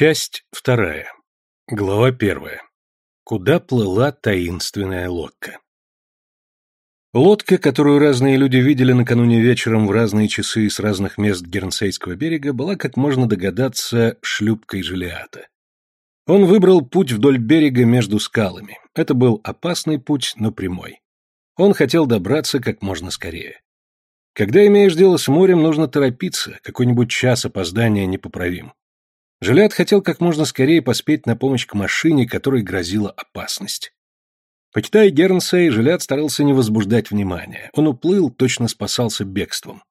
Часть вторая. Глава первая. Куда плыла таинственная лодка? Лодка, которую разные люди видели накануне вечером в разные часы с разных мест Гернсейского берега, была, как можно догадаться, шлюпкой Желиата. Он выбрал путь вдоль берега между скалами. Это был опасный путь, но прямой. Он хотел добраться как можно скорее. Когда имеешь дело с морем, нужно торопиться, какой-нибудь час опоздания непоправим. Жилят хотел как можно скорее поспеть на помощь к машине, которой грозила опасность. Почитая Гернсей, Жилят старался не возбуждать внимания. Он уплыл, точно спасался бегством.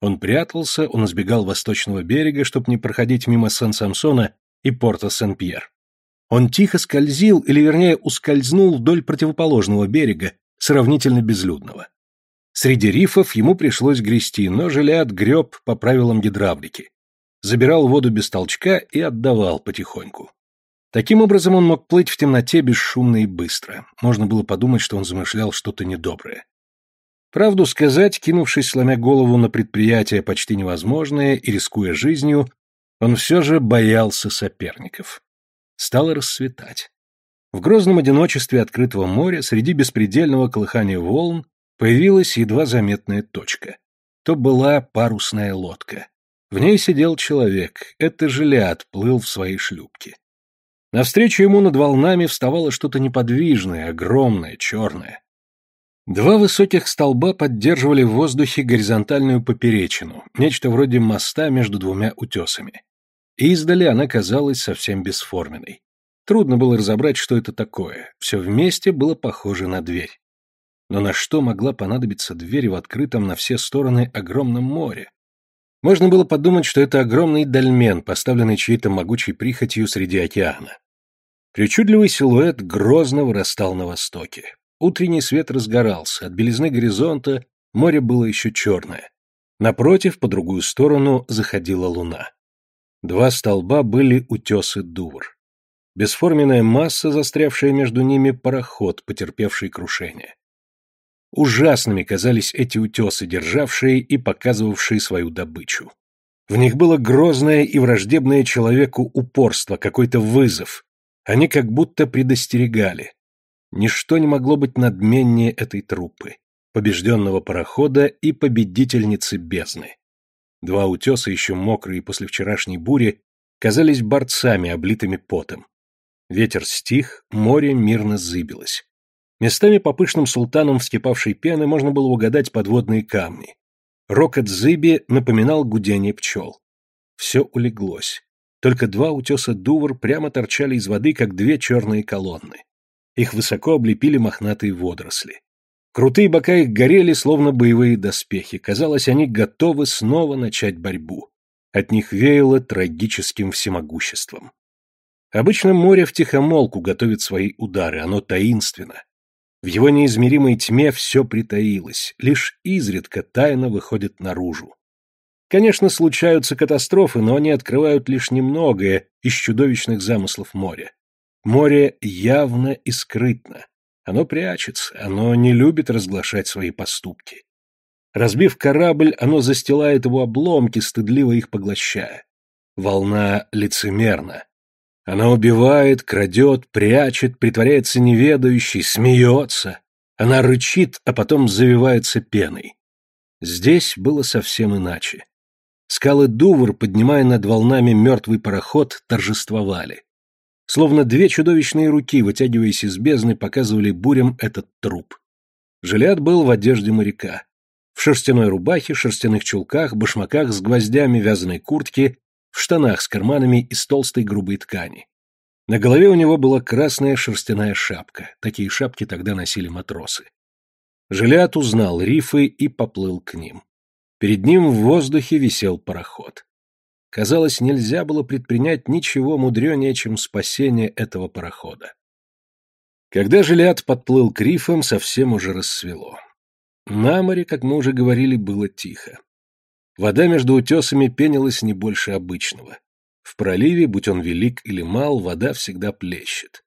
Он прятался, он избегал восточного берега, чтобы не проходить мимо Сан-Самсона и порта Сен-Пьер. Он тихо скользил, или вернее ускользнул вдоль противоположного берега, сравнительно безлюдного. Среди рифов ему пришлось грести, но Жилят греб по правилам гидравлики забирал воду без толчка и отдавал потихоньку. Таким образом он мог плыть в темноте бесшумно и быстро. Можно было подумать, что он замышлял что-то недоброе. Правду сказать, кинувшись, сломя голову на предприятие почти невозможное и рискуя жизнью, он все же боялся соперников. Стало рассветать. В грозном одиночестве открытого моря, среди беспредельного колыхания волн, появилась едва заметная точка. То была парусная лодка. В ней сидел человек, это жилят плыл в своей шлюпке. Навстречу ему над волнами вставало что-то неподвижное, огромное, черное. Два высоких столба поддерживали в воздухе горизонтальную поперечину, нечто вроде моста между двумя утесами. И издали она казалась совсем бесформенной. Трудно было разобрать, что это такое. Все вместе было похоже на дверь. Но на что могла понадобиться дверь в открытом на все стороны огромном море? Можно было подумать, что это огромный дольмен, поставленный чьей-то могучей прихотью среди океана. Причудливый силуэт грозно вырастал на востоке. Утренний свет разгорался, от белизны горизонта море было еще черное. Напротив, по другую сторону, заходила луна. Два столба были утесы Дувр. Бесформенная масса, застрявшая между ними, пароход, потерпевший крушение. Ужасными казались эти утесы, державшие и показывавшие свою добычу. В них было грозное и враждебное человеку упорство, какой-то вызов. Они как будто предостерегали. Ничто не могло быть надменнее этой труппы, побежденного парохода и победительницы бездны. Два утеса, еще мокрые после вчерашней бури, казались борцами, облитыми потом. Ветер стих, море мирно зыбилось. Местами по пышным султанам вскипавшей пены можно было угадать подводные камни. Рокот зыби напоминал гудение пчел. Все улеглось. Только два утеса Дувр прямо торчали из воды, как две черные колонны. Их высоко облепили мохнатые водоросли. Крутые бока их горели, словно боевые доспехи. Казалось, они готовы снова начать борьбу. От них веяло трагическим всемогуществом. Обычно море втихомолку готовит свои удары, оно таинственно. В его неизмеримой тьме все притаилось, лишь изредка тайна выходит наружу. Конечно, случаются катастрофы, но они открывают лишь немногое из чудовищных замыслов моря. Море явно и скрытно. Оно прячется, оно не любит разглашать свои поступки. Разбив корабль, оно застилает его обломки, стыдливо их поглощая. Волна лицемерна. Она убивает, крадет, прячет, притворяется неведающей, смеется. Она рычит, а потом завивается пеной. Здесь было совсем иначе. Скалы Дувр, поднимая над волнами мертвый пароход, торжествовали. Словно две чудовищные руки, вытягиваясь из бездны, показывали бурям этот труп. Жилят был в одежде моряка. В шерстяной рубахе, шерстяных чулках, башмаках с гвоздями, вязаной куртке в штанах с карманами из толстой грубой ткани. На голове у него была красная шерстяная шапка, такие шапки тогда носили матросы. Жилят узнал рифы и поплыл к ним. Перед ним в воздухе висел пароход. Казалось, нельзя было предпринять ничего мудренее, чем спасение этого парохода. Когда Жилят подплыл к рифам, совсем уже рассвело. На море, как мы уже говорили, было тихо. Вода между утесами пенилась не больше обычного. В проливе, будь он велик или мал, вода всегда плещет.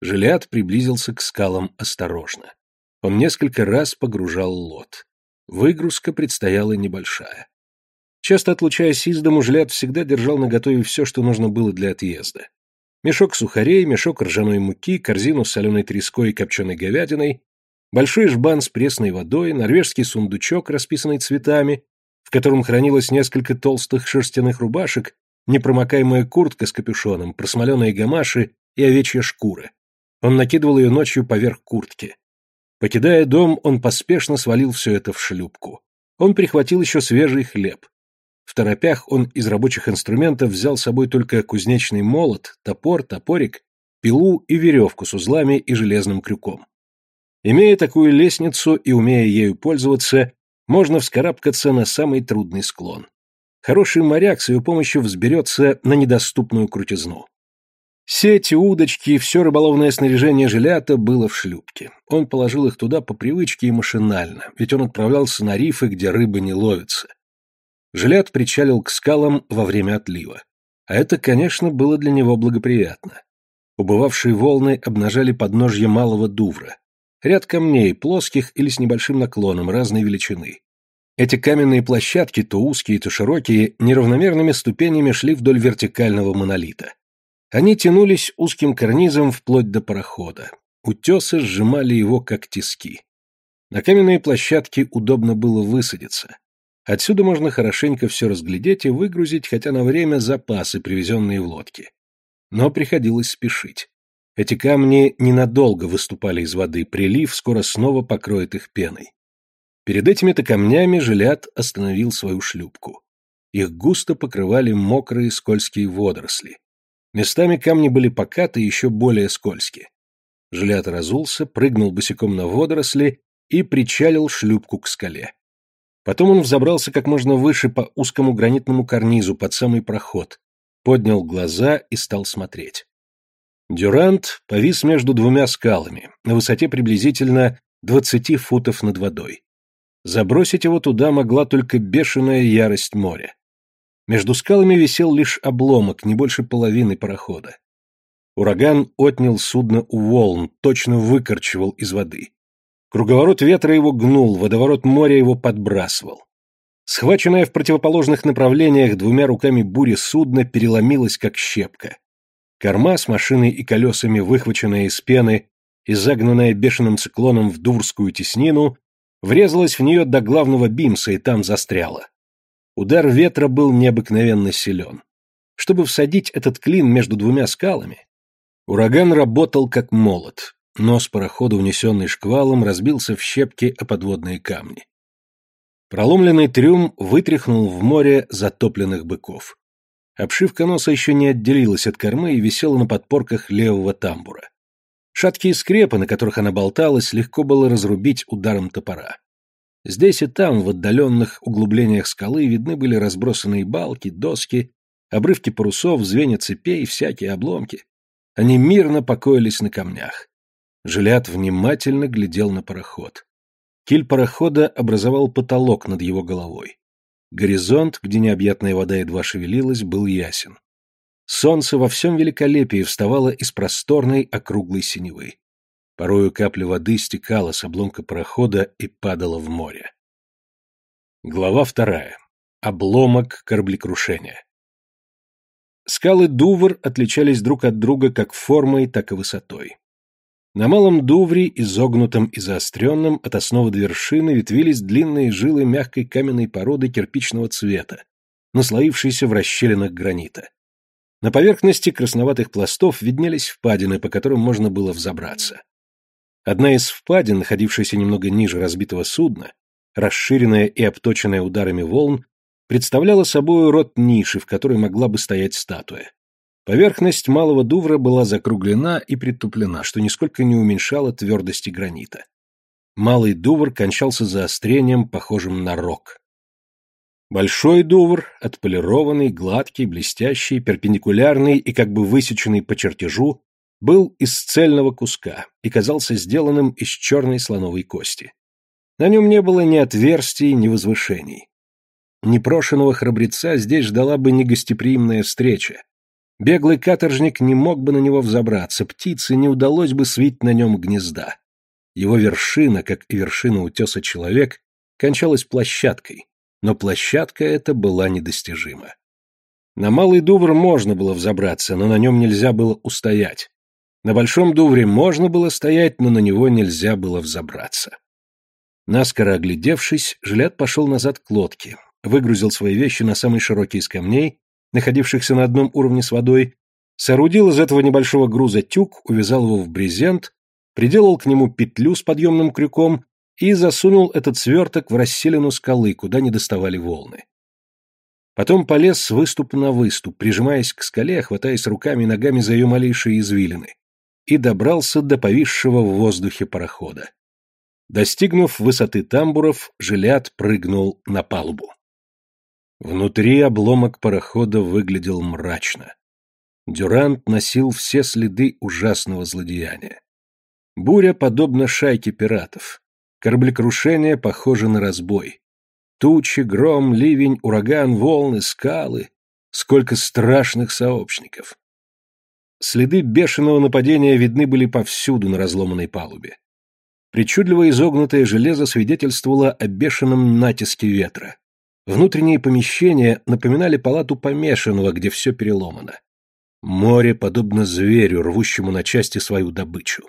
Жилят приблизился к скалам осторожно. Он несколько раз погружал лот. Выгрузка предстояла небольшая. Часто отлучаясь из дому, Жилят всегда держал наготове все, что нужно было для отъезда. Мешок сухарей, мешок ржаной муки, корзину с соленой треской и копченой говядиной, большой жбан с пресной водой, норвежский сундучок, расписанный цветами, котором хранилось несколько толстых шерстяных рубашек, непромокаемая куртка с капюшоном, просмоленные гамаши и овечья шкура. Он накидывал ее ночью поверх куртки. Покидая дом, он поспешно свалил все это в шлюпку. Он прихватил еще свежий хлеб. В торопях он из рабочих инструментов взял с собой только кузнечный молот, топор, топорик, пилу и веревку с узлами и железным крюком. Имея такую лестницу и умея ею пользоваться, можно вскарабкаться на самый трудный склон. Хороший моряк с ее помощью взберется на недоступную крутизну. Сети, удочки, все рыболовное снаряжение жилята было в шлюпке. Он положил их туда по привычке и машинально, ведь он отправлялся на рифы, где рыбы не ловятся. Жилят причалил к скалам во время отлива. А это, конечно, было для него благоприятно. Убывавшие волны обнажали подножье малого дувра. Ряд камней, плоских или с небольшим наклоном, разной величины. Эти каменные площадки, то узкие, то широкие, неравномерными ступенями шли вдоль вертикального монолита. Они тянулись узким карнизом вплоть до парохода. Утесы сжимали его, как тиски. На каменные площадки удобно было высадиться. Отсюда можно хорошенько все разглядеть и выгрузить хотя на время запасы, привезенные в лодке. Но приходилось спешить. Эти камни ненадолго выступали из воды, прилив скоро снова покроет их пеной. Перед этими-то камнями Жилят остановил свою шлюпку. Их густо покрывали мокрые скользкие водоросли. Местами камни были покаты и еще более скользкие. Жилят разулся, прыгнул босиком на водоросли и причалил шлюпку к скале. Потом он взобрался как можно выше по узкому гранитному карнизу под самый проход, поднял глаза и стал смотреть. Дюрант повис между двумя скалами, на высоте приблизительно двадцати футов над водой. Забросить его туда могла только бешеная ярость моря. Между скалами висел лишь обломок, не больше половины парохода. Ураган отнял судно у волн, точно выкорчевал из воды. Круговорот ветра его гнул, водоворот моря его подбрасывал. Схваченное в противоположных направлениях двумя руками бури судно переломилось, как щепка. Корма с машиной и колесами, выхваченная из пены и загнанная бешеным циклоном в Дурскую теснину, врезалась в нее до главного бимса и там застряла. Удар ветра был необыкновенно силен. Чтобы всадить этот клин между двумя скалами, ураган работал как молот. Нос парохода, унесенный шквалом, разбился в щепки о подводные камни. Проломленный трюм вытряхнул в море затопленных быков. Обшивка носа еще не отделилась от кормы и висела на подпорках левого тамбура. Шаткие скрепы, на которых она болталась, легко было разрубить ударом топора. Здесь и там, в отдаленных углублениях скалы, видны были разбросанные балки, доски, обрывки парусов, звенья цепей, всякие обломки. Они мирно покоились на камнях. Жилят внимательно глядел на пароход. Киль парохода образовал потолок над его головой. Горизонт, где необъятная вода едва шевелилась, был ясен. Солнце во всем великолепии вставало из просторной округлой синевы. Порою капля воды стекала с обломка парохода и падала в море. Глава вторая. Обломок кораблекрушения. Скалы Дувр отличались друг от друга как формой, так и высотой. На малом дувре, изогнутом и заостренном, от основы до вершины ветвились длинные жилы мягкой каменной породы кирпичного цвета, наслоившиеся в расщелинах гранита. На поверхности красноватых пластов виднелись впадины, по которым можно было взобраться. Одна из впадин, находившаяся немного ниже разбитого судна, расширенная и обточенная ударами волн, представляла собой рот ниши, в которой могла бы стоять статуя. Поверхность малого дувра была закруглена и притуплена, что нисколько не уменьшало твердости гранита. Малый дувр кончался заострением, похожим на рог. Большой дувр, отполированный, гладкий, блестящий, перпендикулярный и как бы высеченный по чертежу, был из цельного куска и казался сделанным из черной слоновой кости. На нем не было ни отверстий, ни возвышений. Непрошенного храбреца здесь ждала бы негостеприимная встреча, Беглый каторжник не мог бы на него взобраться, птице не удалось бы свить на нем гнезда. Его вершина, как и вершина утеса человек, кончалась площадкой, но площадка эта была недостижима. На Малый Дувр можно было взобраться, но на нем нельзя было устоять. На Большом Дувре можно было стоять, но на него нельзя было взобраться. Наскоро оглядевшись, Жилят пошел назад к лодке, выгрузил свои вещи на самый широкий из камней, находившихся на одном уровне с водой, соорудил из этого небольшого груза тюк, увязал его в брезент, приделал к нему петлю с подъемным крюком и засунул этот сверток в расселину скалы, куда не доставали волны. Потом полез с выступа на выступ, прижимаясь к скале, хватаясь руками и ногами за ее малейшие извилины, и добрался до повисшего в воздухе парохода. Достигнув высоты тамбуров, Жилят прыгнул на палубу. Внутри обломок парохода выглядел мрачно. Дюрант носил все следы ужасного злодеяния. Буря подобна шайке пиратов. Кораблекрушение похоже на разбой. Тучи, гром, ливень, ураган, волны, скалы. Сколько страшных сообщников. Следы бешеного нападения видны были повсюду на разломанной палубе. Причудливо изогнутое железо свидетельствовало о бешеном натиске ветра. Внутренние помещения напоминали палату помешанного, где все переломано. Море подобно зверю, рвущему на части свою добычу.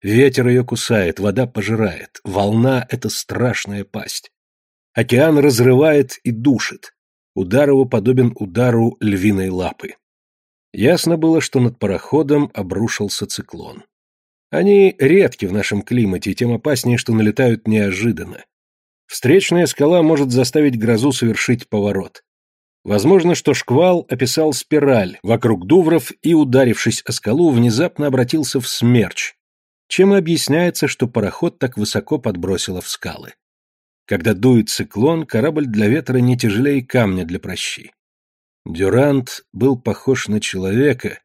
Ветер ее кусает, вода пожирает, волна — это страшная пасть. Океан разрывает и душит. Удар его подобен удару львиной лапы. Ясно было, что над пароходом обрушился циклон. Они редки в нашем климате, и тем опаснее, что налетают неожиданно. Встречная скала может заставить грозу совершить поворот. Возможно, что шквал описал спираль вокруг дувров и, ударившись о скалу, внезапно обратился в смерч, чем и объясняется, что пароход так высоко подбросило в скалы. Когда дует циклон, корабль для ветра не тяжелее камня для прощи. Дюрант был похож на человека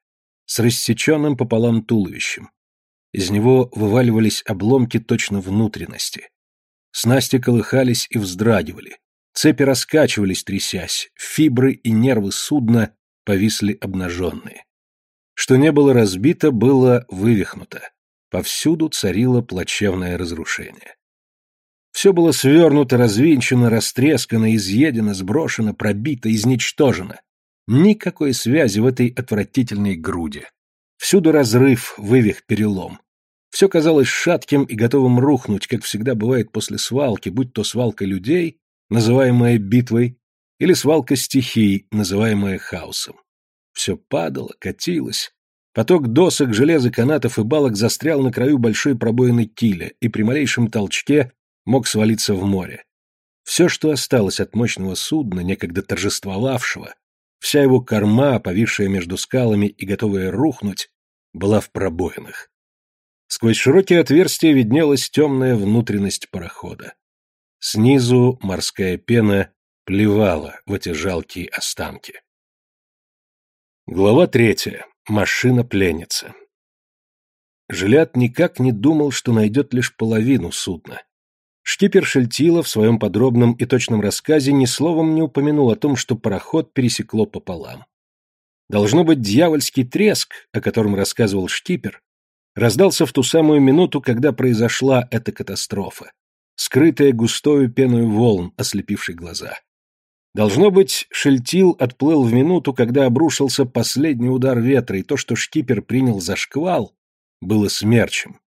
с рассеченным пополам туловищем. Из него вываливались обломки точно внутренности. Снасти колыхались и вздрагивали. Цепи раскачивались, трясясь, фибры и нервы судна повисли обнаженные. Что не было разбито, было вывихнуто. Повсюду царило плачевное разрушение. Все было свернуто, развинчено, растрескано, изъедено, сброшено, пробито, изничтожено. Никакой связи в этой отвратительной груди. Всюду разрыв, вывих, перелом. Все казалось шатким и готовым рухнуть, как всегда бывает после свалки, будь то свалка людей, называемая битвой, или свалка стихий, называемая хаосом. Все падало, катилось. Поток досок, железа, канатов и балок застрял на краю большой пробоины киля, и при малейшем толчке мог свалиться в море. Все, что осталось от мощного судна, некогда торжествовавшего, вся его корма, повисшая между скалами и готовая рухнуть, была в пробоинах. Сквозь широкие отверстия виднелась темная внутренность парохода. Снизу морская пена плевала в эти жалкие останки. Глава третья. Машина-пленница. Жилят никак не думал, что найдет лишь половину судна. Шкипер Шельтила в своем подробном и точном рассказе ни словом не упомянул о том, что пароход пересекло пополам. Должно быть, дьявольский треск, о котором рассказывал Шкипер, раздался в ту самую минуту, когда произошла эта катастрофа, скрытая густою пеной волн, ослепившей глаза. Должно быть, Шельтил отплыл в минуту, когда обрушился последний удар ветра, и то, что шкипер принял за шквал, было смерчем.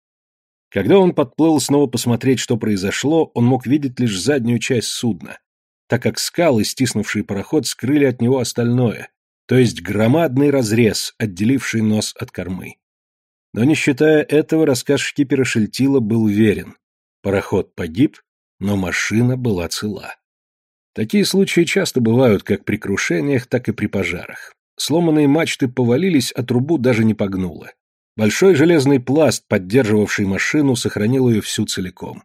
Когда он подплыл снова посмотреть, что произошло, он мог видеть лишь заднюю часть судна, так как скалы, стиснувшие пароход, скрыли от него остальное, то есть громадный разрез, отделивший нос от кормы. Но не считая этого, рассказ шкипера Шельтила был верен. Пароход погиб, но машина была цела. Такие случаи часто бывают как при крушениях, так и при пожарах. Сломанные мачты повалились, а трубу даже не погнуло. Большой железный пласт, поддерживавший машину, сохранил ее всю целиком.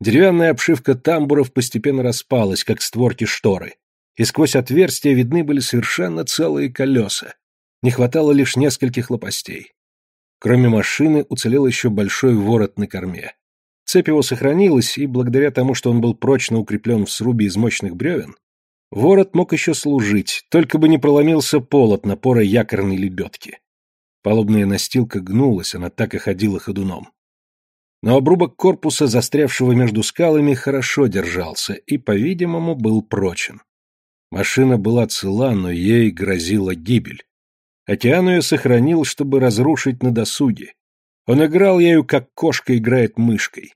Деревянная обшивка тамбуров постепенно распалась, как створки шторы, и сквозь отверстия видны были совершенно целые колеса. Не хватало лишь нескольких лопастей. Кроме машины уцелел еще большой ворот на корме. Цепь его сохранилась, и благодаря тому, что он был прочно укреплен в срубе из мощных бревен, ворот мог еще служить, только бы не проломился пол от напора якорной лебедки. Палубная настилка гнулась, она так и ходила ходуном. Но обрубок корпуса, застрявшего между скалами, хорошо держался и, по-видимому, был прочен. Машина была цела, но ей грозила гибель. Океан ее сохранил, чтобы разрушить на досуге. Он играл ею, как кошка играет мышкой.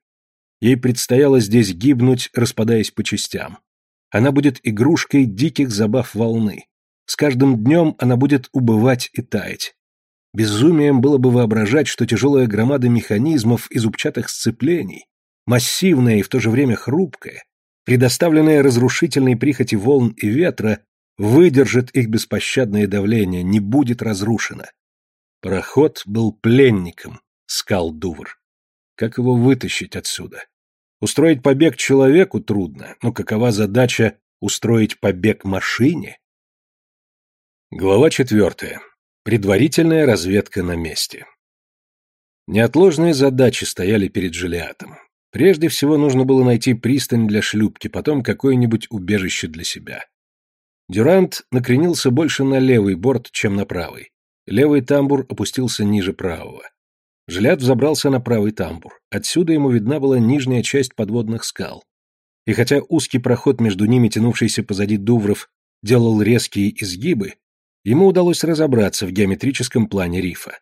Ей предстояло здесь гибнуть, распадаясь по частям. Она будет игрушкой диких забав волны. С каждым днем она будет убывать и таять. Безумием было бы воображать, что тяжелая громада механизмов и зубчатых сцеплений, массивная и в то же время хрупкая, предоставленная разрушительной прихоти волн и ветра, выдержит их беспощадное давление, не будет разрушена. Пароход был пленником, скал Дувр. Как его вытащить отсюда? Устроить побег человеку трудно, но какова задача устроить побег машине? Глава четвертая. Предварительная разведка на месте. Неотложные задачи стояли перед Жилиатом. Прежде всего нужно было найти пристань для шлюпки, потом какое-нибудь убежище для себя. Дюрант накренился больше на левый борт, чем на правый. Левый тамбур опустился ниже правого. Жилят взобрался на правый тамбур. Отсюда ему видна была нижняя часть подводных скал. И хотя узкий проход между ними, тянувшийся позади дувров, делал резкие изгибы, ему удалось разобраться в геометрическом плане рифа.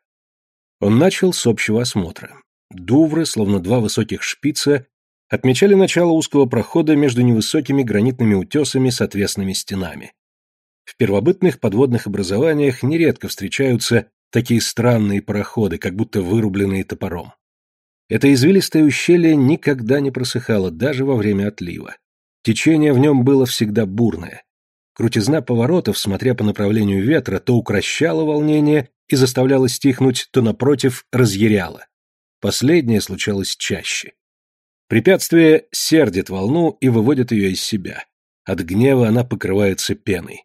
Он начал с общего осмотра. Дувры, словно два высоких шпица, отмечали начало узкого прохода между невысокими гранитными утесами с отвесными стенами. В первобытных подводных образованиях нередко встречаются такие странные пароходы, как будто вырубленные топором. Это извилистое ущелье никогда не просыхало, даже во время отлива. Течение в нем было всегда бурное. Крутизна поворотов, смотря по направлению ветра, то укращала волнение и заставляла стихнуть, то, напротив, разъяряла. Последнее случалось чаще. Препятствие сердит волну и выводит ее из себя. От гнева она покрывается пеной.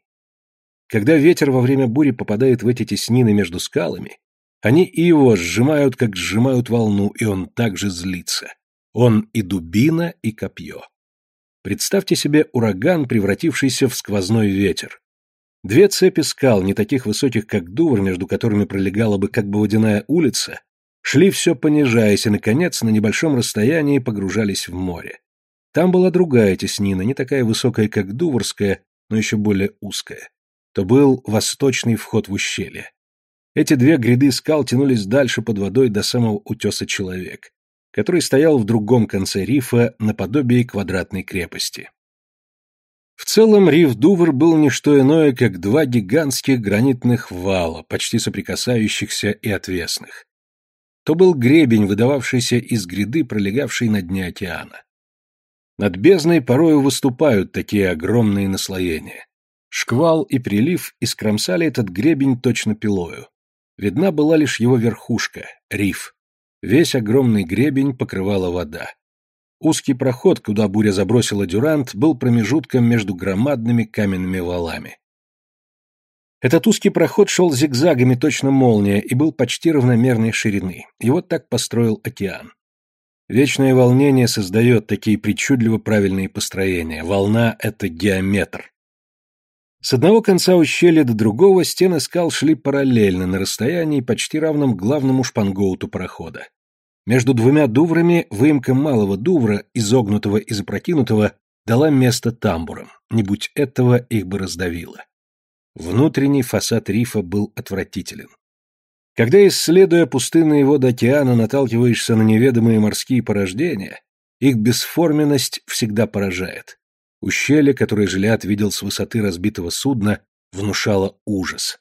Когда ветер во время бури попадает в эти теснины между скалами, они и его сжимают, как сжимают волну, и он также злится. Он и дубина, и копье. Представьте себе ураган, превратившийся в сквозной ветер. Две цепи скал, не таких высоких, как Дувр, между которыми пролегала бы как бы водяная улица, шли все понижаясь и, наконец, на небольшом расстоянии погружались в море. Там была другая теснина, не такая высокая, как Дуврская, но еще более узкая то был восточный вход в ущелье. Эти две гряды скал тянулись дальше под водой до самого утеса Человек, который стоял в другом конце рифа наподобие квадратной крепости. В целом риф Дувр был не что иное, как два гигантских гранитных вала, почти соприкасающихся и отвесных. То был гребень, выдававшийся из гряды, пролегавшей на дне океана. Над бездной порою выступают такие огромные наслоения. Шквал и прилив искромсали этот гребень точно пилою. Видна была лишь его верхушка, риф. Весь огромный гребень покрывала вода. Узкий проход, куда буря забросила дюрант, был промежутком между громадными каменными валами. Этот узкий проход шел зигзагами точно молния и был почти равномерной ширины. Его так построил океан. Вечное волнение создает такие причудливо правильные построения. Волна — это геометр. С одного конца ущелья до другого стены скал шли параллельно на расстоянии, почти равном главному шпангоуту парохода. Между двумя дуврами выемка малого дувра, изогнутого и запрокинутого, дала место тамбурам. Не будь этого, их бы раздавило. Внутренний фасад рифа был отвратителен. Когда, исследуя пустынные воды океана, наталкиваешься на неведомые морские порождения, их бесформенность всегда поражает. Ущелье, которое Жилиад видел с высоты разбитого судна, внушало ужас.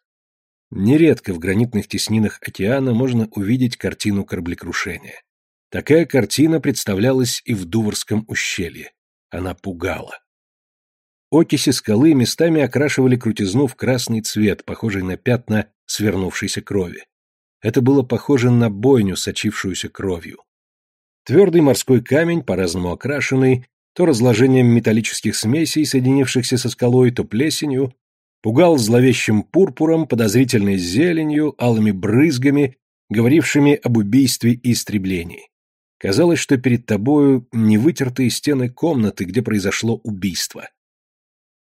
Нередко в гранитных теснинах океана можно увидеть картину кораблекрушения. Такая картина представлялась и в Дуврском ущелье. Она пугала. Окиси скалы местами окрашивали крутизну в красный цвет, похожий на пятна свернувшейся крови. Это было похоже на бойню, сочившуюся кровью. Твердый морской камень, по-разному окрашенный, то разложением металлических смесей, соединившихся со скалой, то плесенью, пугал зловещим пурпуром, подозрительной зеленью, алыми брызгами, говорившими об убийстве и истреблении. Казалось, что перед тобою невытертые стены комнаты, где произошло убийство.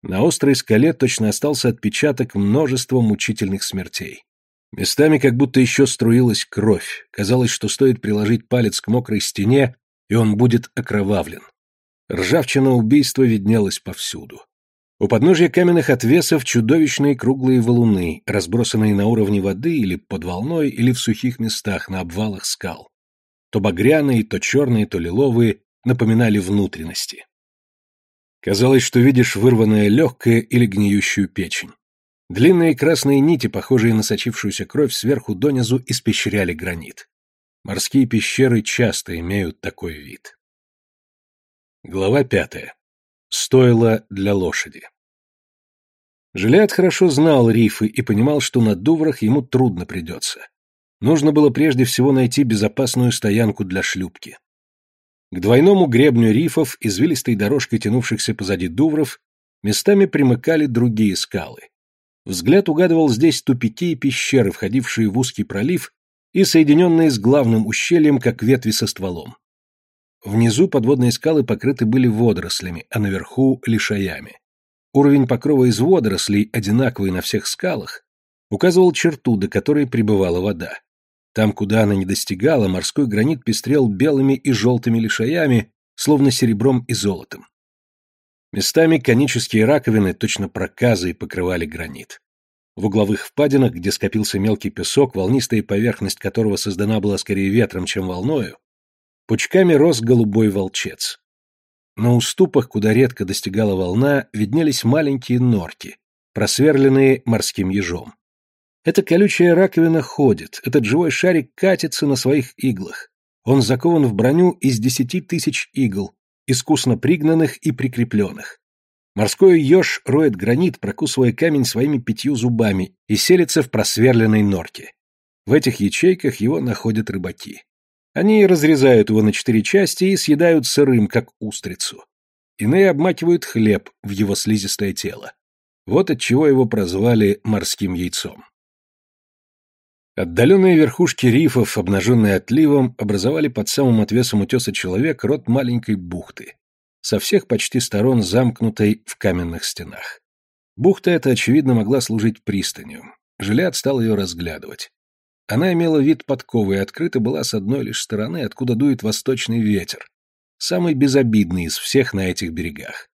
На острой скале точно остался отпечаток множества мучительных смертей. Местами как будто еще струилась кровь. Казалось, что стоит приложить палец к мокрой стене, и он будет окровавлен. Ржавчина убийства виднелась повсюду. У подножья каменных отвесов чудовищные круглые валуны, разбросанные на уровне воды или под волной, или в сухих местах на обвалах скал. То багряные, то черные, то лиловые напоминали внутренности. Казалось, что видишь вырванное легкое или гниющую печень. Длинные красные нити, похожие на сочившуюся кровь, сверху донизу испещряли гранит. Морские пещеры часто имеют такой вид. Глава пятая. Стоило для лошади. Жилят хорошо знал рифы и понимал, что на Дуврах ему трудно придется. Нужно было прежде всего найти безопасную стоянку для шлюпки. К двойному гребню рифов, извилистой дорожкой тянувшихся позади Дувров, местами примыкали другие скалы. Взгляд угадывал здесь тупики и пещеры, входившие в узкий пролив и соединенные с главным ущельем, как ветви со стволом. Внизу подводные скалы покрыты были водорослями, а наверху — лишаями. Уровень покрова из водорослей, одинаковый на всех скалах, указывал черту, до которой пребывала вода. Там, куда она не достигала, морской гранит пестрел белыми и желтыми лишаями, словно серебром и золотом. Местами конические раковины, точно проказы, покрывали гранит. В угловых впадинах, где скопился мелкий песок, волнистая поверхность которого создана была скорее ветром, чем волною, пучками рос голубой волчец. На уступах, куда редко достигала волна, виднелись маленькие норки, просверленные морским ежом. Эта колючая раковина ходит, этот живой шарик катится на своих иглах. Он закован в броню из десяти тысяч игл, искусно пригнанных и прикрепленных. Морской еж роет гранит, прокусывая камень своими пятью зубами, и селится в просверленной норке. В этих ячейках его находят рыбаки. Они разрезают его на четыре части и съедают сырым, как устрицу. Иные обмакивают хлеб в его слизистое тело. Вот отчего его прозвали морским яйцом. Отдаленные верхушки рифов, обнаженные отливом, образовали под самым отвесом утеса человек рот маленькой бухты, со всех почти сторон замкнутой в каменных стенах. Бухта эта, очевидно, могла служить пристанью. Жилят стал ее разглядывать. Она имела вид подковы и открыта была с одной лишь стороны, откуда дует восточный ветер, самый безобидный из всех на этих берегах.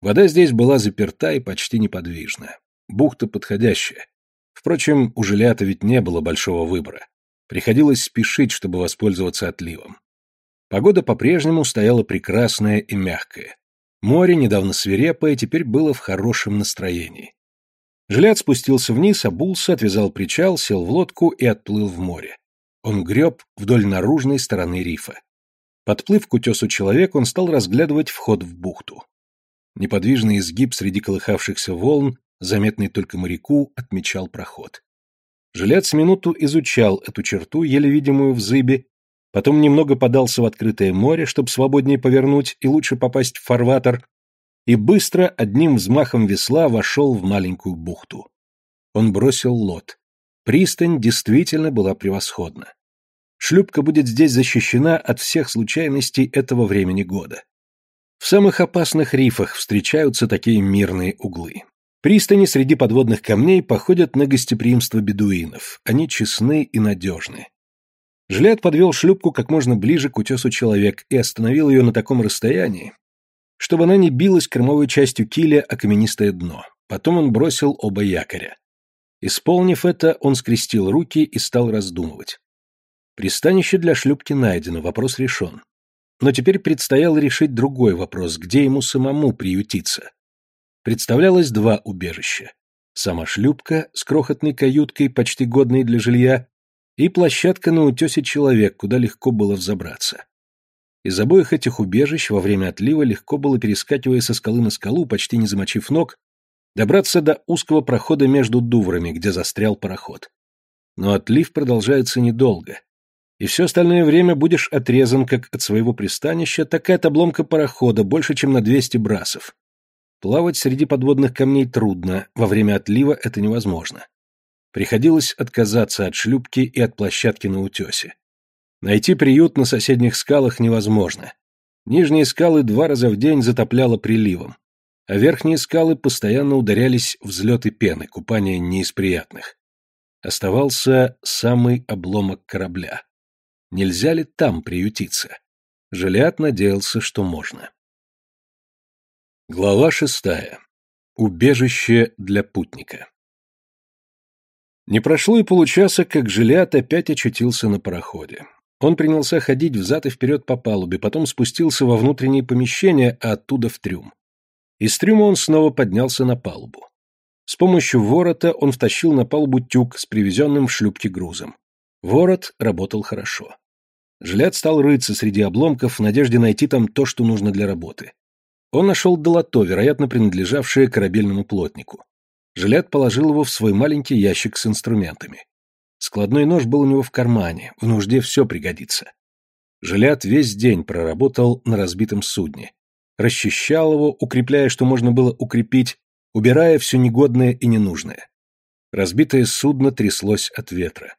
Вода здесь была заперта и почти неподвижна. Бухта подходящая. Впрочем, у Жилята ведь не было большого выбора. Приходилось спешить, чтобы воспользоваться отливом. Погода по-прежнему стояла прекрасная и мягкая. Море, недавно свирепое, теперь было в хорошем настроении. Жилят спустился вниз, обулся, отвязал причал, сел в лодку и отплыл в море. Он греб вдоль наружной стороны рифа. Подплыв к утесу человек, он стал разглядывать вход в бухту. Неподвижный изгиб среди колыхавшихся волн заметный только моряку, отмечал проход. Жилец минуту изучал эту черту, еле видимую в зыбе, потом немного подался в открытое море, чтобы свободнее повернуть и лучше попасть в фарватер, и быстро одним взмахом весла вошел в маленькую бухту. Он бросил лот. Пристань действительно была превосходна. Шлюпка будет здесь защищена от всех случайностей этого времени года. В самых опасных рифах встречаются такие мирные углы. Пристани среди подводных камней походят на гостеприимство бедуинов. Они честны и надежны. Жилет подвел шлюпку как можно ближе к утесу человек и остановил ее на таком расстоянии, чтобы она не билась кормовой частью киля о каменистое дно. Потом он бросил оба якоря. Исполнив это, он скрестил руки и стал раздумывать. Пристанище для шлюпки найдено, вопрос решен. Но теперь предстояло решить другой вопрос, где ему самому приютиться представлялось два убежища. Сама шлюпка с крохотной каюткой, почти годной для жилья, и площадка на утесе человек, куда легко было взобраться. Из обоих этих убежищ во время отлива легко было, перескакивая со скалы на скалу, почти не замочив ног, добраться до узкого прохода между дуврами, где застрял пароход. Но отлив продолжается недолго, и все остальное время будешь отрезан как от своего пристанища, так и от обломка парохода больше, чем на 200 брасов. Плавать среди подводных камней трудно, во время отлива это невозможно. Приходилось отказаться от шлюпки и от площадки на утесе. Найти приют на соседних скалах невозможно. Нижние скалы два раза в день затопляло приливом, а верхние скалы постоянно ударялись взлеты пены, купание не из приятных. Оставался самый обломок корабля. Нельзя ли там приютиться? Жилят надеялся, что можно. Глава шестая. Убежище для путника. Не прошло и получаса, как Жилят опять очутился на пароходе. Он принялся ходить взад и вперед по палубе, потом спустился во внутренние помещения, а оттуда в трюм. Из трюма он снова поднялся на палубу. С помощью ворота он втащил на палубу тюк с привезенным в шлюпке грузом. Ворот работал хорошо. Жилят стал рыться среди обломков в надежде найти там то, что нужно для работы. Он нашел долото, вероятно, принадлежавшее корабельному плотнику. Жилят положил его в свой маленький ящик с инструментами. Складной нож был у него в кармане, в нужде все пригодится. Жилят весь день проработал на разбитом судне. Расчищал его, укрепляя, что можно было укрепить, убирая все негодное и ненужное. Разбитое судно тряслось от ветра.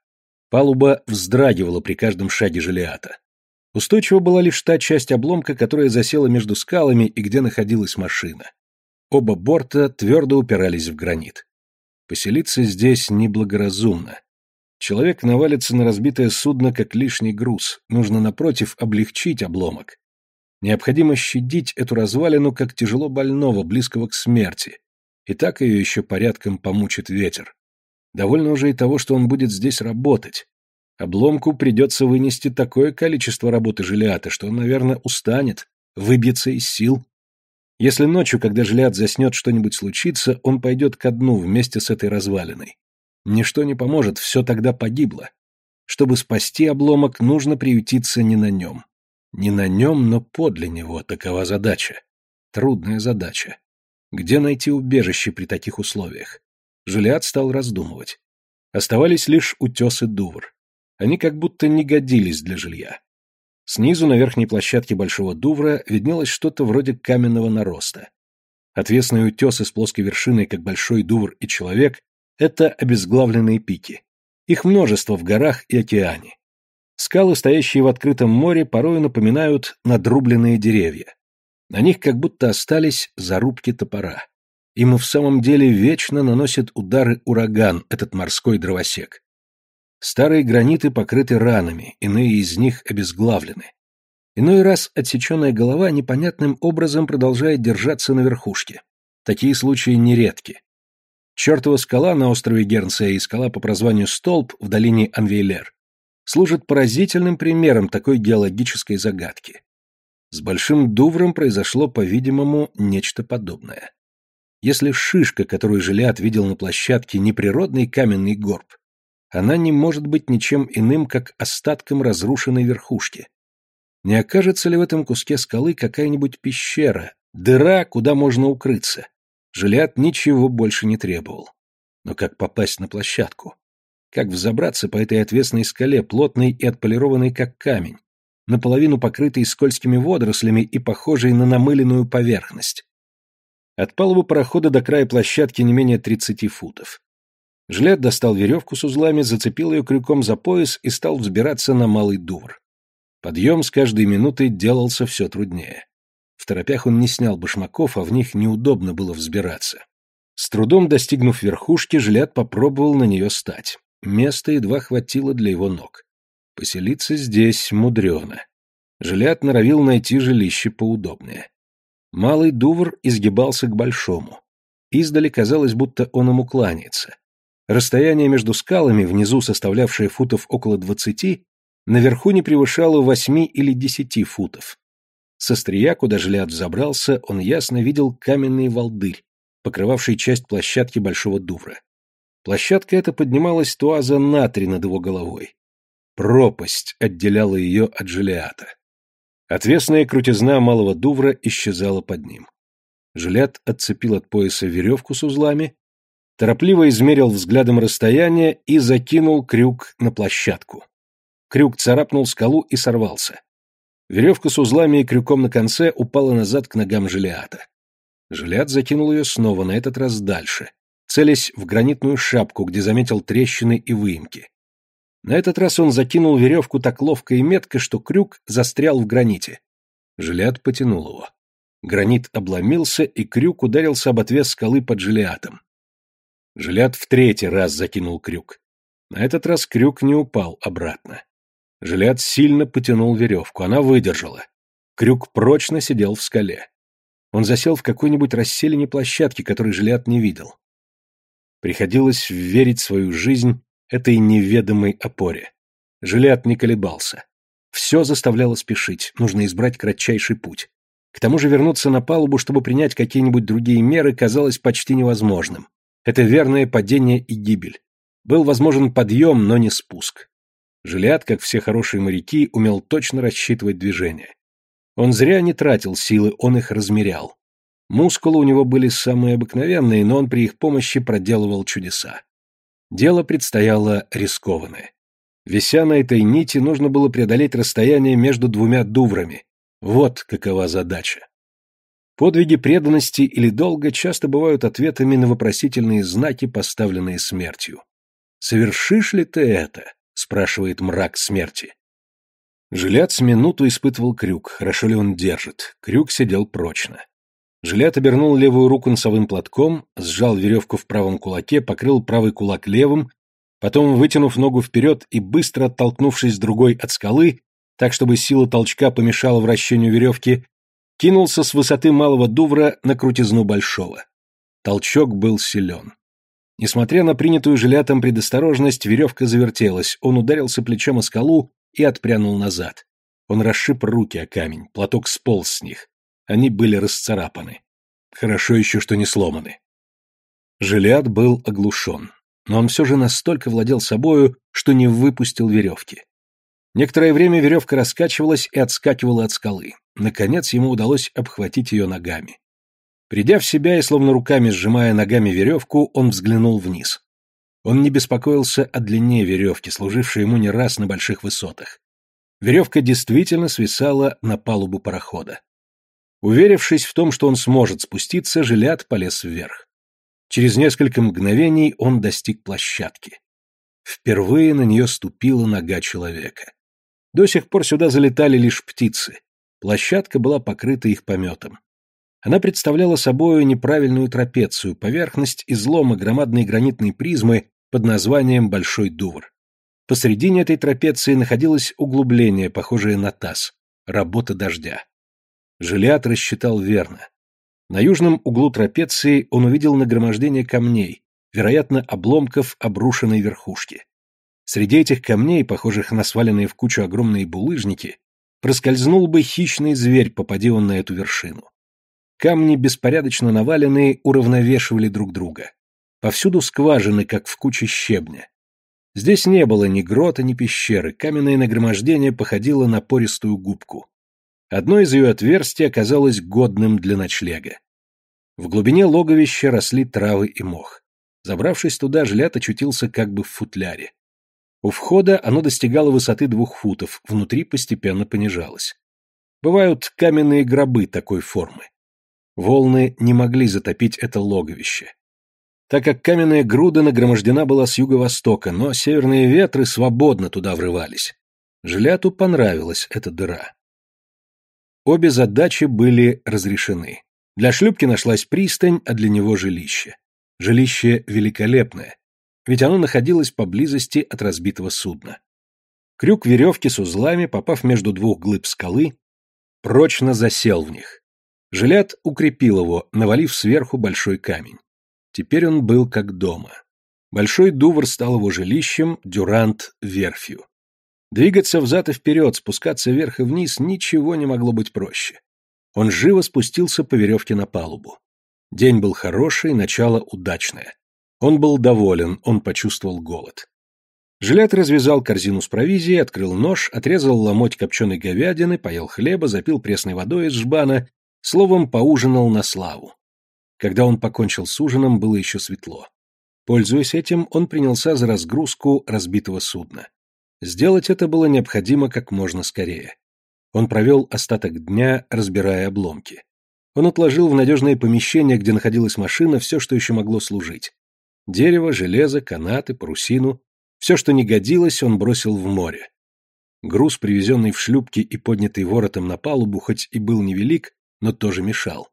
Палуба вздрагивала при каждом шаге Жилиата. Устойчива была лишь та часть обломка, которая засела между скалами и где находилась машина. Оба борта твердо упирались в гранит. Поселиться здесь неблагоразумно. Человек навалится на разбитое судно как лишний груз, нужно, напротив, облегчить обломок. Необходимо щадить эту развалину как тяжело больного, близкого к смерти. И так ее еще порядком помучит ветер. Довольно уже и того, что он будет здесь работать. Обломку придется вынести такое количество работы Желиата, что он, наверное, устанет, выбьется из сил. Если ночью, когда Желиат заснет, что-нибудь случится, он пойдет ко дну вместе с этой развалиной. Ничто не поможет, все тогда погибло. Чтобы спасти обломок, нужно приютиться не на нем. Не на нем, но подле него, такова задача. Трудная задача. Где найти убежище при таких условиях? Желиат стал раздумывать. Оставались лишь утесы Дувр. Они как будто не годились для жилья. Снизу на верхней площадке Большого Дувра виднелось что-то вроде каменного нароста. Отвесные утесы с плоской вершиной, как Большой Дувр и Человек, это обезглавленные пики. Их множество в горах и океане. Скалы, стоящие в открытом море, порою напоминают надрубленные деревья. На них как будто остались зарубки топора. Ему в самом деле вечно наносит удары ураган, этот морской дровосек. Старые граниты покрыты ранами, иные из них обезглавлены. Иной раз отсеченная голова непонятным образом продолжает держаться на верхушке. Такие случаи нередки. Чертова скала на острове Гернсея и скала по прозванию Столб в долине Анвейлер служат поразительным примером такой геологической загадки. С Большим Дувром произошло, по-видимому, нечто подобное. Если шишка, которую Жилят видел на площадке, не природный каменный горб, она не может быть ничем иным, как остатком разрушенной верхушки. Не окажется ли в этом куске скалы какая-нибудь пещера, дыра, куда можно укрыться? Жилят ничего больше не требовал. Но как попасть на площадку? Как взобраться по этой отвесной скале, плотной и отполированной как камень, наполовину покрытой скользкими водорослями и похожей на намыленную поверхность? От палубы парохода до края площадки не менее 30 футов. Жилет достал веревку с узлами, зацепил ее крюком за пояс и стал взбираться на малый дувр. Подъем с каждой минутой делался все труднее. В торопях он не снял башмаков, а в них неудобно было взбираться. С трудом достигнув верхушки, Жилят попробовал на нее стать. Места едва хватило для его ног. Поселиться здесь мудрено. Жилят норовил найти жилище поудобнее. Малый Дувр изгибался к большому. Издали казалось, будто он ему кланяется. Расстояние между скалами, внизу составлявшее футов около двадцати, наверху не превышало восьми или десяти футов. Со стрия, куда Жилят взобрался, он ясно видел каменный волдырь, покрывавший часть площадки Большого Дувра. Площадка эта поднималась туаза на три над его головой. Пропасть отделяла ее от Жилиата. Отвесная крутизна малого дувра исчезала под ним. Жилят отцепил от пояса веревку с узлами, торопливо измерил взглядом расстояние и закинул крюк на площадку. Крюк царапнул скалу и сорвался. Веревка с узлами и крюком на конце упала назад к ногам Жилиата. Жилиат закинул ее снова, на этот раз дальше, целясь в гранитную шапку, где заметил трещины и выемки. На этот раз он закинул веревку так ловко и метко, что крюк застрял в граните. Жилиат потянул его. Гранит обломился, и крюк ударился об отвес скалы под Жилиатом. Жилиат в третий раз закинул крюк. На этот раз крюк не упал обратно. Жилят сильно потянул веревку, она выдержала. Крюк прочно сидел в скале. Он засел в какой-нибудь расселине площадки, которой Жилят не видел. Приходилось верить свою жизнь этой неведомой опоре. Жилят не колебался. Все заставляло спешить, нужно избрать кратчайший путь. К тому же вернуться на палубу, чтобы принять какие-нибудь другие меры, казалось почти невозможным. Это верное падение и гибель. Был возможен подъем, но не спуск. Жилят, как все хорошие моряки, умел точно рассчитывать движение. Он зря не тратил силы, он их размерял. Мускулы у него были самые обыкновенные, но он при их помощи проделывал чудеса. Дело предстояло рискованное. Вися на этой нити, нужно было преодолеть расстояние между двумя дуврами. Вот какова задача. Подвиги преданности или долга часто бывают ответами на вопросительные знаки, поставленные смертью. «Совершишь ли ты это?» — спрашивает мрак смерти. Жилят минуту испытывал крюк, хорошо ли он держит. Крюк сидел прочно. Жилят обернул левую руку носовым платком, сжал веревку в правом кулаке, покрыл правый кулак левым, потом, вытянув ногу вперед и быстро оттолкнувшись другой от скалы, так чтобы сила толчка помешала вращению веревки, кинулся с высоты малого дувра на крутизну большого. Толчок был силен. Несмотря на принятую жилятом предосторожность, веревка завертелась, он ударился плечом о скалу и отпрянул назад. Он расшиб руки о камень, платок сполз с них. Они были расцарапаны. Хорошо еще, что не сломаны. Жилят был оглушен, но он все же настолько владел собою, что не выпустил веревки. Некоторое время веревка раскачивалась и отскакивала от скалы. Наконец ему удалось обхватить ее ногами. Придя в себя и словно руками сжимая ногами веревку, он взглянул вниз. Он не беспокоился о длине веревки, служившей ему не раз на больших высотах. Веревка действительно свисала на палубу парохода. Уверившись в том, что он сможет спуститься, Жилят полез вверх. Через несколько мгновений он достиг площадки. Впервые на нее ступила нога человека. До сих пор сюда залетали лишь птицы. Площадка была покрыта их пометом. Она представляла собой неправильную трапецию, поверхность излома громадной гранитной призмы под названием Большой Дувр. Посредине этой трапеции находилось углубление, похожее на таз, работа дождя. Жилиат рассчитал верно. На южном углу трапеции он увидел нагромождение камней, вероятно, обломков обрушенной верхушки. Среди этих камней, похожих на сваленные в кучу огромные булыжники, проскользнул бы хищный зверь, попади он на эту вершину. Камни, беспорядочно наваленные, уравновешивали друг друга. Повсюду скважины, как в куче щебня. Здесь не было ни грота, ни пещеры, каменное нагромождение походило на пористую губку. Одно из ее отверстий оказалось годным для ночлега. В глубине логовища росли травы и мох. Забравшись туда, Жлят очутился как бы в футляре. У входа оно достигало высоты двух футов, внутри постепенно понижалось. Бывают каменные гробы такой формы. Волны не могли затопить это логовище. Так как каменная груда нагромождена была с юго-востока, но северные ветры свободно туда врывались. Жиляту понравилась эта дыра. Обе задачи были разрешены. Для шлюпки нашлась пристань, а для него жилище. Жилище великолепное, ведь оно находилось поблизости от разбитого судна. Крюк веревки с узлами, попав между двух глыб скалы, прочно засел в них. Жилят укрепил его, навалив сверху большой камень. Теперь он был как дома. Большой Дувр стал его жилищем, Дюрант — верфью. Двигаться взад и вперед, спускаться вверх и вниз ничего не могло быть проще. Он живо спустился по веревке на палубу. День был хороший, начало удачное. Он был доволен, он почувствовал голод. Жилят развязал корзину с провизией, открыл нож, отрезал ломоть копченой говядины, поел хлеба, запил пресной водой из жбана, словом, поужинал на славу. Когда он покончил с ужином, было еще светло. Пользуясь этим, он принялся за разгрузку разбитого судна. Сделать это было необходимо как можно скорее. Он провел остаток дня, разбирая обломки. Он отложил в надежное помещение, где находилась машина, все, что еще могло служить. Дерево, железо, канаты, парусину. Все, что не годилось, он бросил в море. Груз, привезенный в шлюпке и поднятый воротом на палубу, хоть и был невелик, но тоже мешал.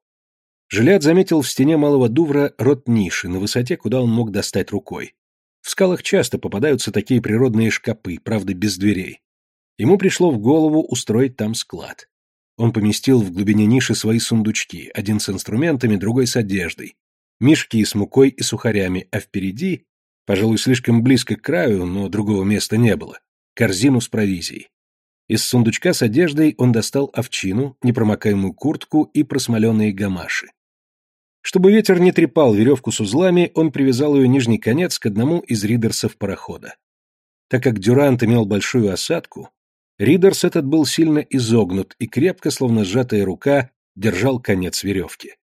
Жилят заметил в стене малого дувра рот ниши, на высоте, куда он мог достать рукой. В скалах часто попадаются такие природные шкапы, правда, без дверей. Ему пришло в голову устроить там склад. Он поместил в глубине ниши свои сундучки, один с инструментами, другой с одеждой, мешки с мукой и сухарями, а впереди, пожалуй, слишком близко к краю, но другого места не было, корзину с провизией. Из сундучка с одеждой он достал овчину, непромокаемую куртку и просмоленные гамаши. Чтобы ветер не трепал веревку с узлами, он привязал ее нижний конец к одному из ридерсов парохода. Так как Дюрант имел большую осадку, ридерс этот был сильно изогнут и крепко, словно сжатая рука, держал конец веревки.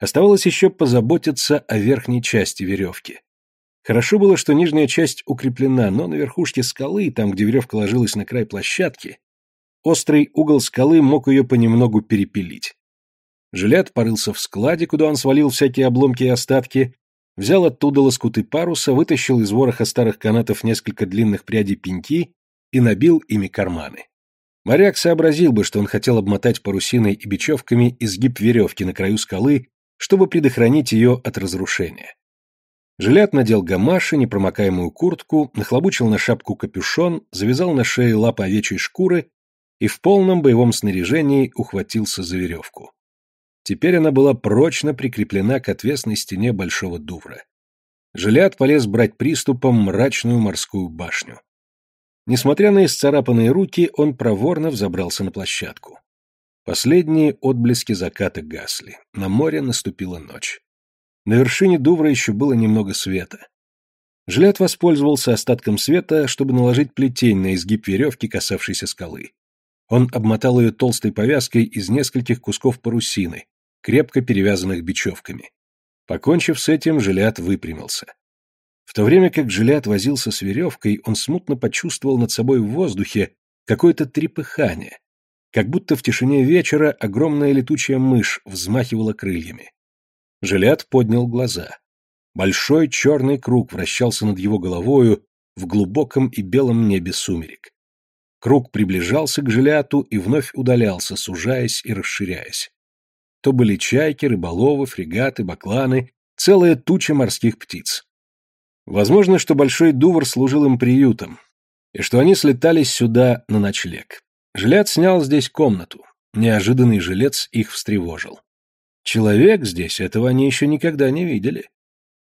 Оставалось еще позаботиться о верхней части веревки. Хорошо было, что нижняя часть укреплена, но на верхушке скалы, там, где веревка ложилась на край площадки, острый угол скалы мог ее понемногу перепилить. Жилет порылся в складе, куда он свалил всякие обломки и остатки, взял оттуда лоскуты паруса, вытащил из вороха старых канатов несколько длинных прядей пеньки и набил ими карманы. Моряк сообразил бы, что он хотел обмотать парусиной и бечевками изгиб веревки на краю скалы, чтобы предохранить ее от разрушения. Жилят надел гамаши, непромокаемую куртку, нахлобучил на шапку капюшон, завязал на шее лапы овечьей шкуры и в полном боевом снаряжении ухватился за веревку. Теперь она была прочно прикреплена к отвесной стене Большого Дувра. Жилят полез брать приступом мрачную морскую башню. Несмотря на исцарапанные руки, он проворно взобрался на площадку. Последние отблески заката гасли. На море наступила ночь. На вершине Дувра еще было немного света. Жилят воспользовался остатком света, чтобы наложить плетень на изгиб веревки, касавшейся скалы. Он обмотал ее толстой повязкой из нескольких кусков парусины, крепко перевязанных бечевками. Покончив с этим, Жилят выпрямился. В то время как Жилят возился с веревкой, он смутно почувствовал над собой в воздухе какое-то трепыхание, как будто в тишине вечера огромная летучая мышь взмахивала крыльями. Жилят поднял глаза. Большой черный круг вращался над его головою в глубоком и белом небе сумерек. Круг приближался к Жиляту и вновь удалялся, сужаясь и расширяясь. То были чайки, рыболовы, фрегаты, бакланы, целая туча морских птиц. Возможно, что Большой Дувр служил им приютом, и что они слетались сюда на ночлег. Жилет снял здесь комнату. Неожиданный жилец их встревожил. Человек здесь, этого они еще никогда не видели.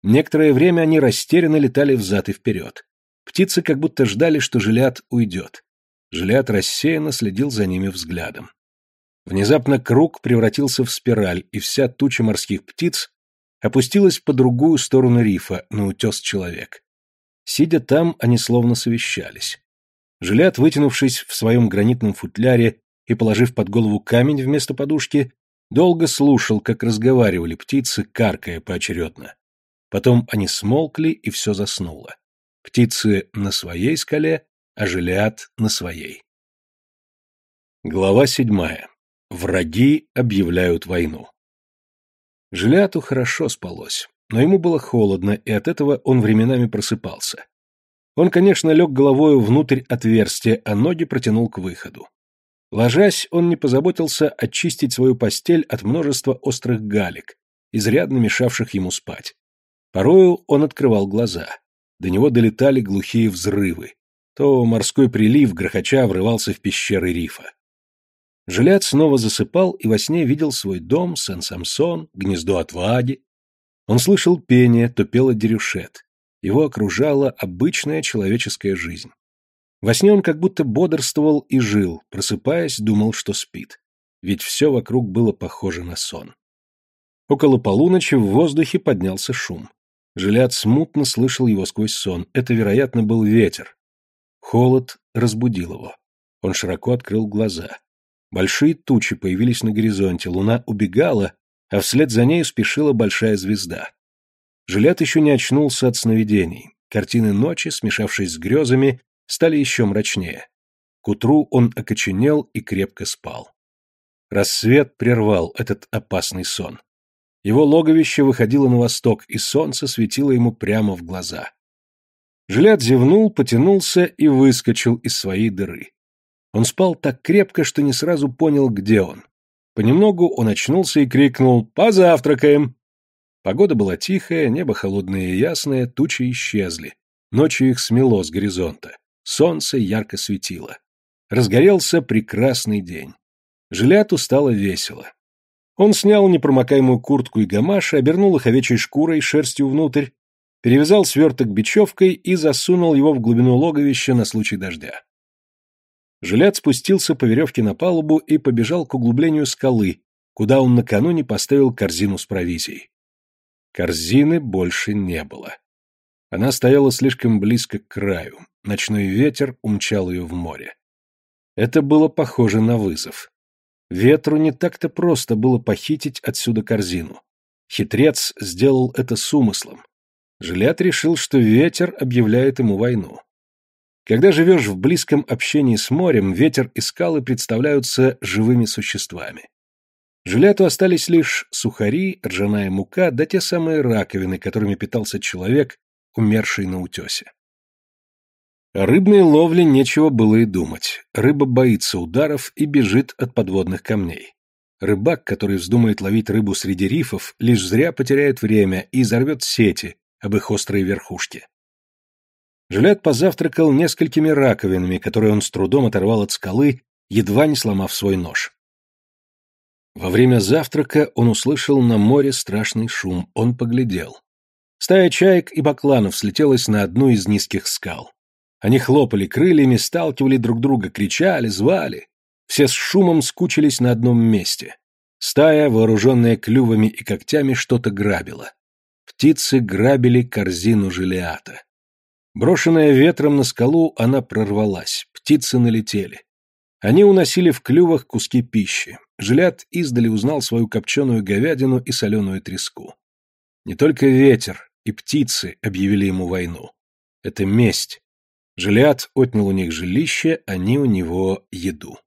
Некоторое время они растерянно летали взад и вперед. Птицы как будто ждали, что жилят уйдет. Жилят рассеянно следил за ними взглядом. Внезапно круг превратился в спираль, и вся туча морских птиц опустилась по другую сторону рифа, на утес человек. Сидя там, они словно совещались. Жилят, вытянувшись в своем гранитном футляре и положив под голову камень вместо подушки, долго слушал, как разговаривали птицы, каркая поочередно. Потом они смолкли, и все заснуло. Птицы на своей скале, а Жилят на своей. Глава седьмая. Враги объявляют войну. Жиляту хорошо спалось, но ему было холодно, и от этого он временами просыпался. Он, конечно, лег головою внутрь отверстия, а ноги протянул к выходу. Ложась, он не позаботился очистить свою постель от множества острых галек, изрядно мешавших ему спать. Порою он открывал глаза. До него долетали глухие взрывы. То морской прилив, грохоча, врывался в пещеры рифа. Жилят снова засыпал и во сне видел свой дом, Сен-Самсон, гнездо отваги. Он слышал пение, то пела дерюшет. Его окружала обычная человеческая жизнь. Во сне он как будто бодрствовал и жил, просыпаясь, думал, что спит. Ведь все вокруг было похоже на сон. Около полуночи в воздухе поднялся шум. Жилят смутно слышал его сквозь сон. Это, вероятно, был ветер. Холод разбудил его. Он широко открыл глаза. Большие тучи появились на горизонте, луна убегала, а вслед за ней спешила большая звезда. Жилет еще не очнулся от сновидений. Картины ночи, смешавшись с грезами, стали еще мрачнее. К утру он окоченел и крепко спал. Рассвет прервал этот опасный сон. Его логовище выходило на восток, и солнце светило ему прямо в глаза. Жилят зевнул, потянулся и выскочил из своей дыры. Он спал так крепко, что не сразу понял, где он. Понемногу он очнулся и крикнул «Позавтракаем!». Погода была тихая, небо холодное и ясное, тучи исчезли. Ночью их смело с горизонта. Солнце ярко светило. Разгорелся прекрасный день. Жиляту стало весело. Он снял непромокаемую куртку и гамаш, обернул их овечьей шкурой, шерстью внутрь, перевязал сверток бечевкой и засунул его в глубину логовища на случай дождя. Жилят спустился по веревке на палубу и побежал к углублению скалы, куда он накануне поставил корзину с провизией. Корзины больше не было. Она стояла слишком близко к краю, ночной ветер умчал ее в море. Это было похоже на вызов. Ветру не так-то просто было похитить отсюда корзину. Хитрец сделал это с умыслом. Жилят решил, что ветер объявляет ему войну. Когда живешь в близком общении с морем, ветер и скалы представляются живыми существами. Жиляту остались лишь сухари, ржаная мука, да те самые раковины, которыми питался человек, умерший на утесе. О рыбной ловле нечего было и думать. Рыба боится ударов и бежит от подводных камней. Рыбак, который вздумает ловить рыбу среди рифов, лишь зря потеряет время и изорвет сети об их острые верхушки. Жилят позавтракал несколькими раковинами, которые он с трудом оторвал от скалы, едва не сломав свой нож. Во время завтрака он услышал на море страшный шум, он поглядел. Стая чаек и бакланов слетелась на одну из низких скал. Они хлопали крыльями, сталкивали друг друга, кричали, звали. Все с шумом скучились на одном месте. Стая, вооруженная клювами и когтями, что-то грабила. Птицы грабили корзину желиата. Брошенная ветром на скалу, она прорвалась, птицы налетели. Они уносили в клювах куски пищи. Жилят издали узнал свою копченую говядину и соленую треску. Не только ветер и птицы объявили ему войну. Это месть. Жилят отнял у них жилище, они у него еду.